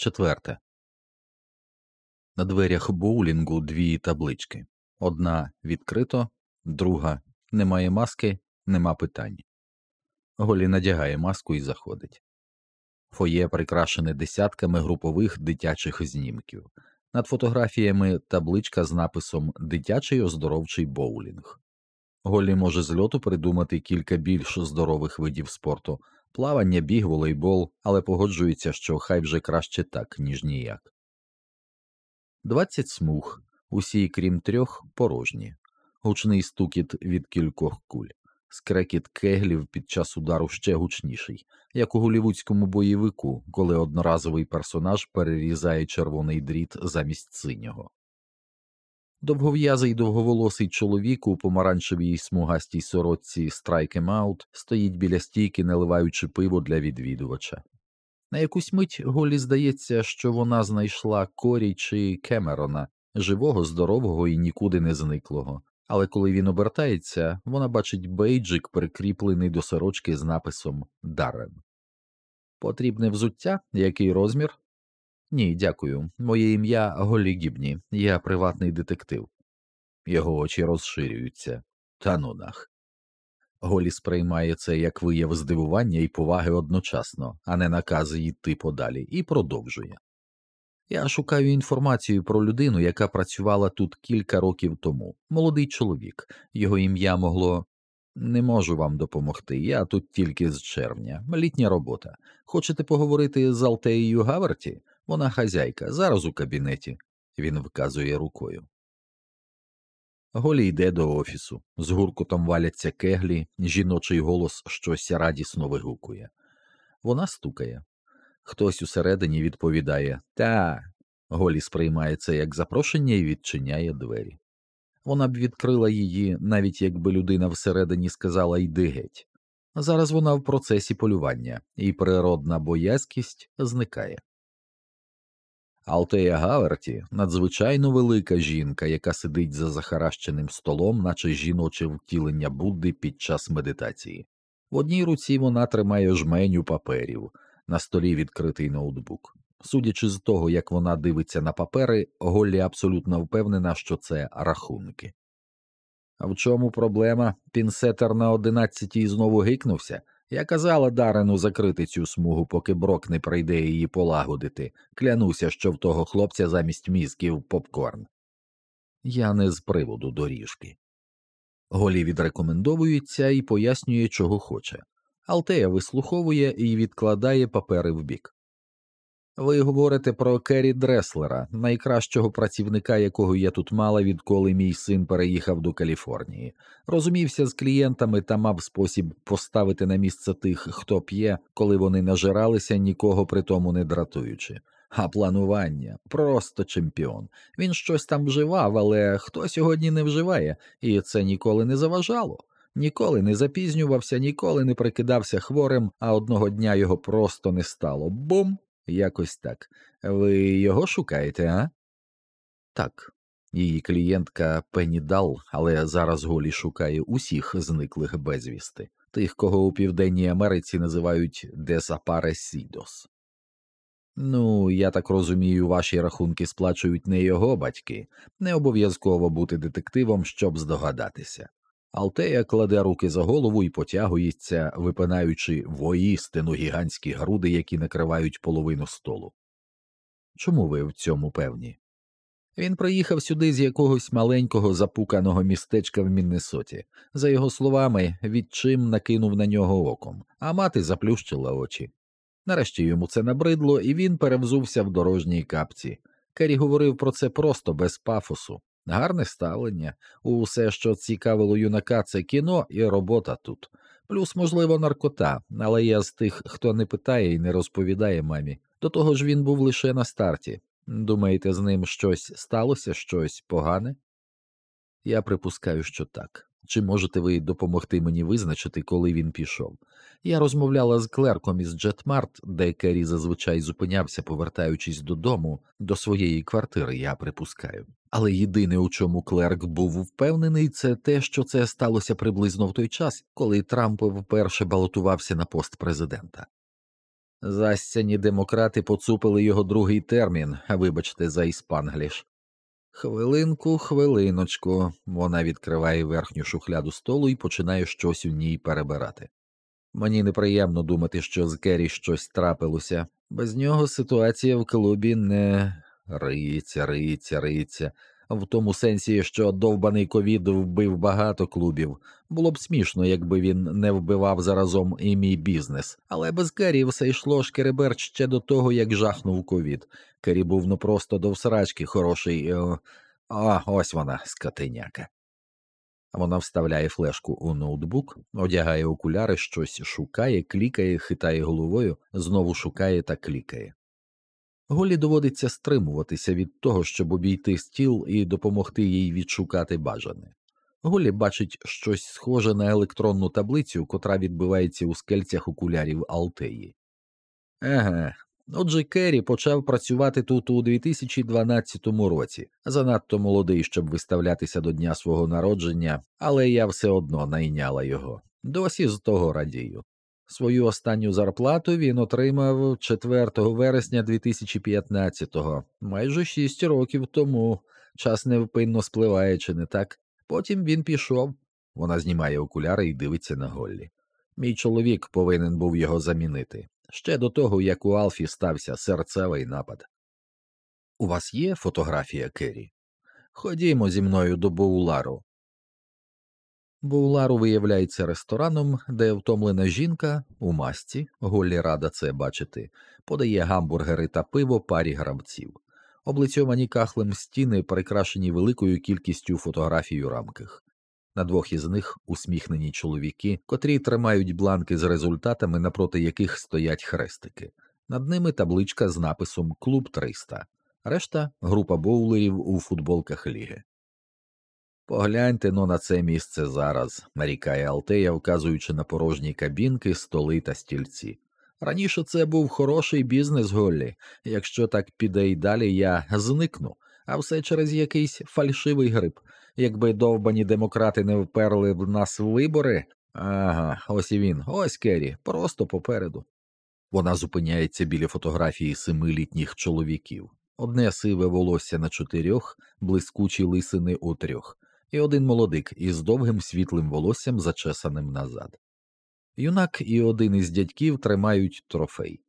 Четверте. На дверях боулінгу дві таблички одна відкрито, друга немає маски, нема питань. Голі надягає маску і заходить. Фоє прикрашене десятками групових дитячих знімків. Над фотографіями табличка з написом Дитячий оздоровчий боулінг. Голі може з льоту придумати кілька більш здорових видів спорту плавання, біг, волейбол, але погоджується, що хай вже краще так, ніж ніяк. Двадцять смуг, усі, крім трьох, порожні, гучний стукіт від кількох куль, скрекіт кеглів під час удару ще гучніший, як у голівудському бойовику, коли одноразовий персонаж перерізає червоний дріт замість синього. Довгов'язий довговолосий чоловік у помаранчевій смугастій сорочці Strike Em стоїть біля стійки, наливаючи пиво для відвідувача. На якусь мить Голі здається, що вона знайшла Корі чи Кемерона, живого, здорового і нікуди не зниклого, але коли він обертається, вона бачить бейджик, прикріплений до сорочки з написом Даррен. Потрібне взуття, який розмір? Ні, дякую. Моє ім'я Голі Гібні, я приватний детектив. Його очі розширюються. Та ну нах. Голі сприймає це як вияв здивування і поваги одночасно, а не наказ йти подалі, і продовжує. Я шукаю інформацію про людину, яка працювала тут кілька років тому. Молодий чоловік, його ім'я могло. Не можу вам допомогти. Я тут тільки з червня. Літня робота. Хочете поговорити з Алтеєю Гаверті? Вона хазяйка, зараз у кабінеті, він вказує рукою. Голі йде до офісу, з гуркотом валяться кеглі, жіночий голос щось радісно вигукує. Вона стукає. Хтось усередині відповідає Та. Голі сприймає це як запрошення і відчиняє двері. Вона б відкрила її, навіть якби людина всередині сказала йди геть. Зараз вона в процесі полювання, і природна боязкість зникає. Алтея Гаверті надзвичайно велика жінка, яка сидить за захаращеним столом, наче жіноче втілення Будди під час медитації. В одній руці вона тримає жменю паперів, на столі відкритий ноутбук. Судячи з того, як вона дивиться на папери, Голлі абсолютно впевнена, що це рахунки. А в чому проблема? Пінсетер на одинадцятій знову гикнувся. Я казала Дарену закрити цю смугу, поки брок не прийде її полагодити. Клянуся, що в того хлопця замість мізків попкорн. Я не з приводу доріжки. Голі відрекомендовується і пояснює, чого хоче. Алтея вислуховує і відкладає папери вбік. Ви говорите про Керрі Дреслера, найкращого працівника, якого я тут мала, відколи мій син переїхав до Каліфорнії, розумівся з клієнтами та мав спосіб поставити на місце тих, хто п'є, коли вони нажиралися, нікого при тому не дратуючи. А планування просто чемпіон. Він щось там вживав, але хто сьогодні не вживає, і це ніколи не заважало. Ніколи не запізнювався, ніколи не прикидався хворим, а одного дня його просто не стало. Бум! Якось так. Ви його шукаєте, а? Так. Її клієнтка Пенні Дал, але зараз Голі шукає усіх зниклих безвісти, тих, кого у Південній Америці називають Десапаресідос. Ну, я так розумію, ваші рахунки сплачують не його батьки, не обов'язково бути детективом, щоб здогадатися. Алтея кладе руки за голову і потягується, випинаючи воістину гігантські груди, які накривають половину столу. Чому ви в цьому певні? Він приїхав сюди з якогось маленького запуканого містечка в Міннесоті. За його словами, відчим накинув на нього оком, а мати заплющила очі. Нарешті йому це набридло, і він перевзувся в дорожній капці. Керрі говорив про це просто без пафосу. Гарне ставлення, усе, що цікавило юнака, це кіно і робота тут, плюс, можливо, наркота, але я з тих, хто не питає і не розповідає мамі. До того ж він був лише на старті. Думаєте, з ним щось сталося, щось погане? Я припускаю, що так. Чи можете ви допомогти мені визначити, коли він пішов? Я розмовляла з клерком із Джетмарт, де Керрі зазвичай зупинявся, повертаючись додому, до своєї квартири, я припускаю. Але єдине, у чому клерк був впевнений, це те, що це сталося приблизно в той час, коли Трамп вперше балотувався на пост президента. Засяні демократи поцупили його другий термін, вибачте, за іспангліш. Хвилинку, хвилиночку. Вона відкриває верхню шухляду столу і починає щось у ній перебирати. Мені неприємно думати, що з Керрі щось трапилося. Без нього ситуація в клубі не риється, риється, риється. В тому сенсі, що довбаний ковід вбив багато клубів. Було б смішно, якби він не вбивав заразом і мій бізнес. Але без Керрі все йшло шкереберч ще до того, як жахнув ковід. Керрі був ну просто до всрачки хороший. О, о ось вона, скотиняка. Вона вставляє флешку у ноутбук, одягає окуляри, щось шукає, клікає, хитає головою, знову шукає та клікає. Голі доводиться стримуватися від того, щоб обійти стіл і допомогти їй відшукати бажане. Голі бачить щось схоже на електронну таблицю, котра відбивається у скельцях окулярів Алтеї. Еге, отже, Керрі почав працювати тут у 2012 році, занадто молодий, щоб виставлятися до дня свого народження, але я все одно найняла його. Досі з того радію. Свою останню зарплату він отримав 4 вересня 2015-го, майже шість років тому. Час невпинно спливає, чи не так? Потім він пішов. Вона знімає окуляри і дивиться на Голлі. Мій чоловік повинен був його замінити ще до того, як у Алфі стався серцевий напад. У вас є фотографія Керрі? Ходімо зі мною до Боулару. Боулару виявляється рестораном, де втомлена жінка у масці, Голлі рада це бачити, подає гамбургери та пиво парі гравців. Облицьовані кахлем стіни прикрашені великою кількістю фотографій у рамках. На двох із них усміхнені чоловіки, котрі тримають бланки з результатами, напроти яких стоять хрестики. Над ними табличка з написом Клуб 300, решта група боулерів у футболках ліги. Погляньте но на це місце зараз, нарікає Алтея, вказуючи на порожні кабінки, столи та стільці. Раніше це був хороший бізнес Голлі. Якщо так піде й далі, я зникну, а все через якийсь фальшивий гриб. Якби довбані демократи не вперли в нас вибори. Ага, ось і він, ось Керрі, просто попереду. Вона зупиняється біля фотографії семилітніх чоловіків. Одне сиве волосся на чотирьох, блискучі лисини у трьох, і один молодик із довгим світлим волоссям, зачесаним назад. Юнак і один із дядьків тримають трофей.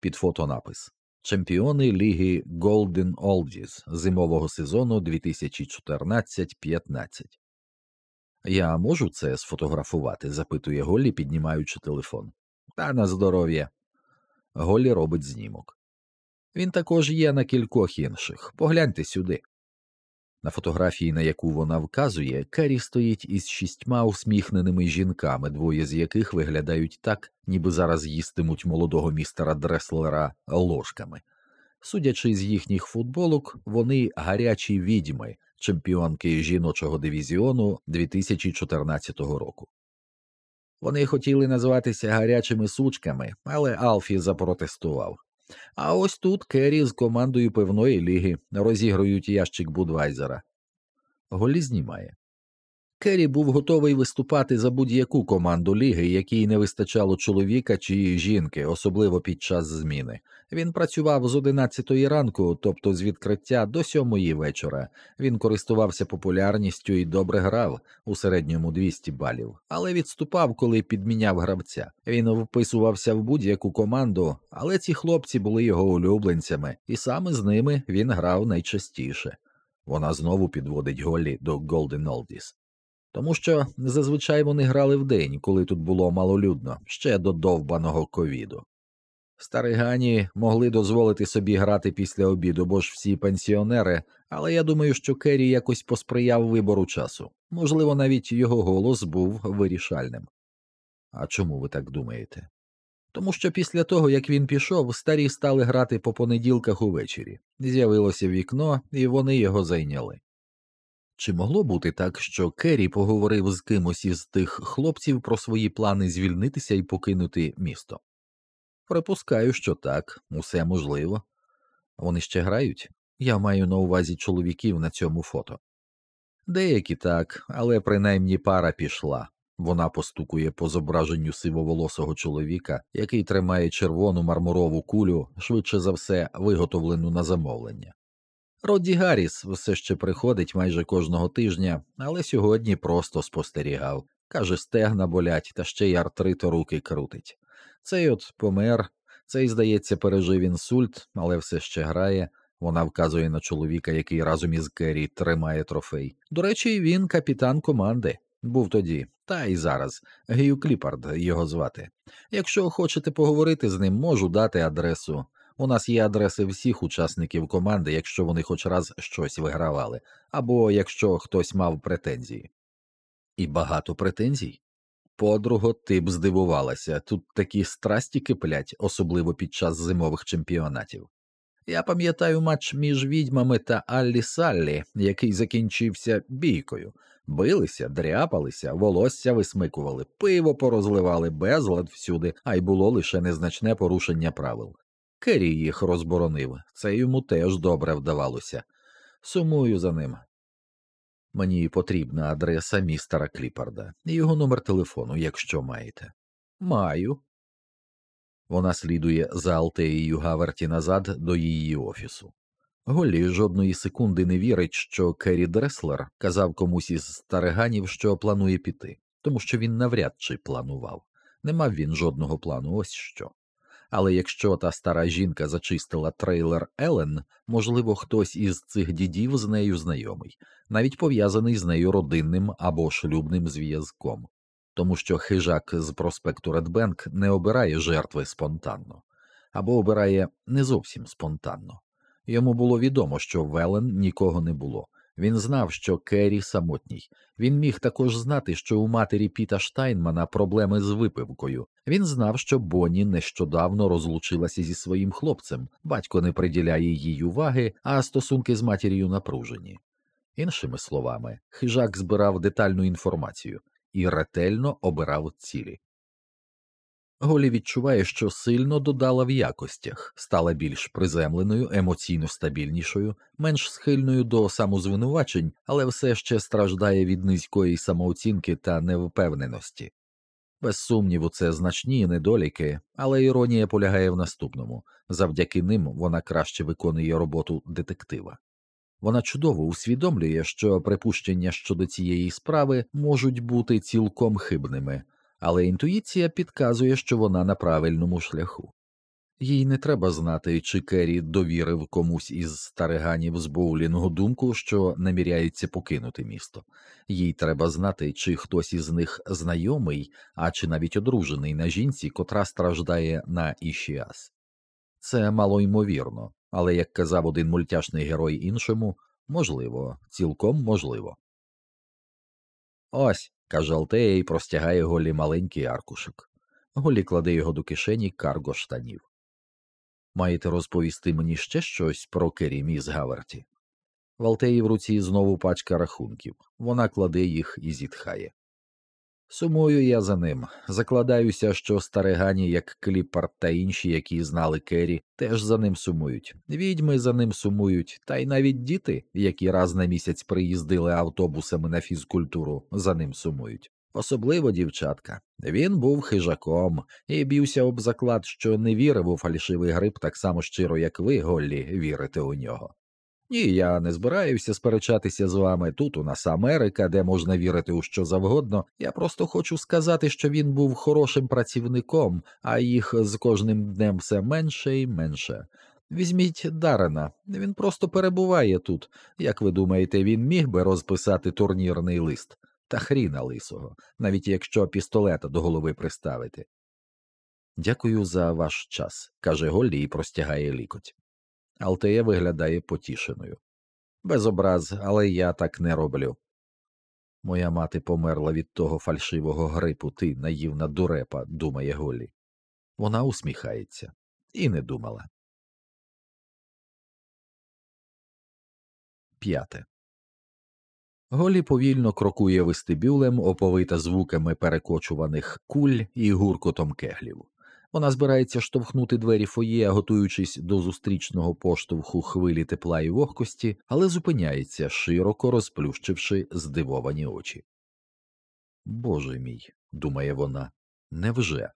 Під фото напис Чемпіони ліги Golden Oldies зимового сезону 2014-15. Я можу це сфотографувати? запитує Голлі, піднімаючи телефон. Та на здоров'я. Голлі робить знімок. Він також є на кількох інших. Погляньте сюди. На фотографії, на яку вона вказує, Керрі стоїть із шістьма усміхненими жінками, двоє з яких виглядають так, ніби зараз їстимуть молодого містера Дреслера ложками. Судячи з їхніх футболок, вони гарячі відьми, чемпіонки жіночого дивізіону 2014 року. Вони хотіли називатися гарячими сучками, але Алфі запротестував. А ось тут Керрі з командою пивної ліги розігрують ящик Будвайзера. Голі знімає. Керрі був готовий виступати за будь-яку команду ліги, якій не вистачало чоловіка чи жінки, особливо під час зміни. Він працював з 11 ранку, тобто з відкриття до 7 вечора. Він користувався популярністю і добре грав у середньому 200 балів, але відступав, коли підміняв гравця. Він вписувався в будь-яку команду, але ці хлопці були його улюбленцями, і саме з ними він грав найчастіше. Вона знову підводить Голлі до Golden Oldies тому що зазвичай вони грали вдень, коли тут було малолюдно, ще до довбаного ковіду. Старі Гані могли дозволити собі грати після обіду, бо ж всі пенсіонери, але я думаю, що Керрі якось посприяв вибору часу. Можливо, навіть його голос був вирішальним. А чому ви так думаєте? Тому що після того, як він пішов, старі стали грати по понеділках увечері, з'явилося вікно, і вони його зайняли. Чи могло бути так, що Керрі поговорив з кимось із тих хлопців про свої плани звільнитися і покинути місто? Припускаю, що так, усе можливо. Вони ще грають? Я маю на увазі чоловіків на цьому фото. Деякі так, але принаймні пара пішла. Вона постукує по зображенню сивоволосого чоловіка, який тримає червону мармурову кулю, швидше за все, виготовлену на замовлення. Родді Гарріс все ще приходить майже кожного тижня, але сьогодні просто спостерігав. Каже, стегна болять, та ще й артрито руки крутить. Цей от помер, цей, здається, пережив інсульт, але все ще грає. Вона вказує на чоловіка, який разом із Керрі тримає трофей. До речі, він капітан команди. Був тоді, та й зараз. Гею Кліпард його звати. Якщо хочете поговорити з ним, можу дати адресу. У нас є адреси всіх учасників команди, якщо вони хоч раз щось вигравали, або якщо хтось мав претензії. І багато претензій. Подруго, ти б здивувалася, тут такі страсті киплять, особливо під час зимових чемпіонатів. Я пам'ятаю матч між відьмами та Аллі Саллі, який закінчився бійкою. Билися, дряпалися, волосся висмикували, пиво порозливали, безлад всюди, а й було лише незначне порушення правил. Керрі їх розборонив, це йому теж добре вдавалося. Сумую за ним. Мені потрібна адреса містера Кліпарда і його номер телефону, якщо маєте. Маю. Вона слідує за Алтеєю Гаверті назад до її офісу. Голлі жодної секунди не вірить, що Керрі Дреслер казав комусь із стариганів, що планує піти, тому що він навряд чи планував. Не мав він жодного плану, ось що. Але якщо та стара жінка зачистила трейлер Елен, можливо, хтось із цих дідів з нею знайомий, навіть пов'язаний з нею родинним або шлюбним зв'язком, тому що хижак з проспекту Редбенк не обирає жертви спонтанно, або обирає не зовсім спонтанно. Йому було відомо, що в Елен нікого не було. Він знав, що Керрі самотній. Він міг також знати, що у матері Піта Штайнмана проблеми з випивкою. Він знав, що Бонні нещодавно розлучилася зі своїм хлопцем, батько не приділяє їй уваги, а стосунки з матір'ю напружені. Іншими словами, хижак збирав детальну інформацію і ретельно обирав цілі. Голі відчуває, що сильно додала в якостях, стала більш приземленою, емоційно стабільнішою, менш схильною до самозвинувачень, але все ще страждає від низької самооцінки та невпевненості. Без сумніву, це значні недоліки, але іронія полягає в наступному завдяки ним вона краще виконує роботу детектива. Вона чудово усвідомлює, що припущення щодо цієї справи можуть бути цілком хибними але інтуїція підказує, що вона на правильному шляху. Їй не треба знати, чи Керрі довірив комусь із стариганів з боулінгу думку, що наміряється покинути місто, їй треба знати, чи хтось із них знайомий, а чи навіть одружений на жінці, котра страждає на ішіас. Це мало ймовірно, але як казав один мультяшний герой іншому, можливо, цілком можливо. Ось каже Алтея і простягає Голі маленький аркушик. Голі кладе його до кишені карго штанів. Маєте розповісти мені ще щось про Кері, міс Гаверті? В Алтеї в руці знову пачка рахунків. Вона кладе їх і зітхає. Сумую я за ним. Закладаюся, що старигані, як Кліппард та інші, які знали Керрі, теж за ним сумують. Відьми за ним сумують, та й навіть діти, які раз на місяць приїздили автобусами на фізкультуру, за ним сумують. Особливо дівчатка. Він був хижаком і б'юся об заклад, що не вірив у фальшивий гриб так само щиро, як ви, Голлі, вірите у нього. Ні, я не збираюся сперечатися з вами тут у нас Америка, де можна вірити у що завгодно. Я просто хочу сказати, що він був хорошим працівником, а їх з кожним днем все менше і менше. Візьміть Дарена, він просто перебуває тут. Як ви думаєте, він міг би розписати турнірний лист? Та хріна лисого, навіть якщо пістолета до голови приставити. Дякую за ваш час, каже Голлі і простягає лікоть. Алтея виглядає потішеною. Без образ, але я так не роблю. Моя мати померла від того фальшивого грипу, ти наївна дурепа, думає Голлі. Вона усміхається і не думала. П'яте. Голі повільно крокує вестибюлем, оповита звуками перекочуваних куль і гуркотом кеглів. Вона збирається штовхнути двері фоє, готуючись до зустрічного поштовху хвилі тепла і вогкості, але зупиняється, широко розплющивши здивовані очі. Боже мій, думає вона, невже?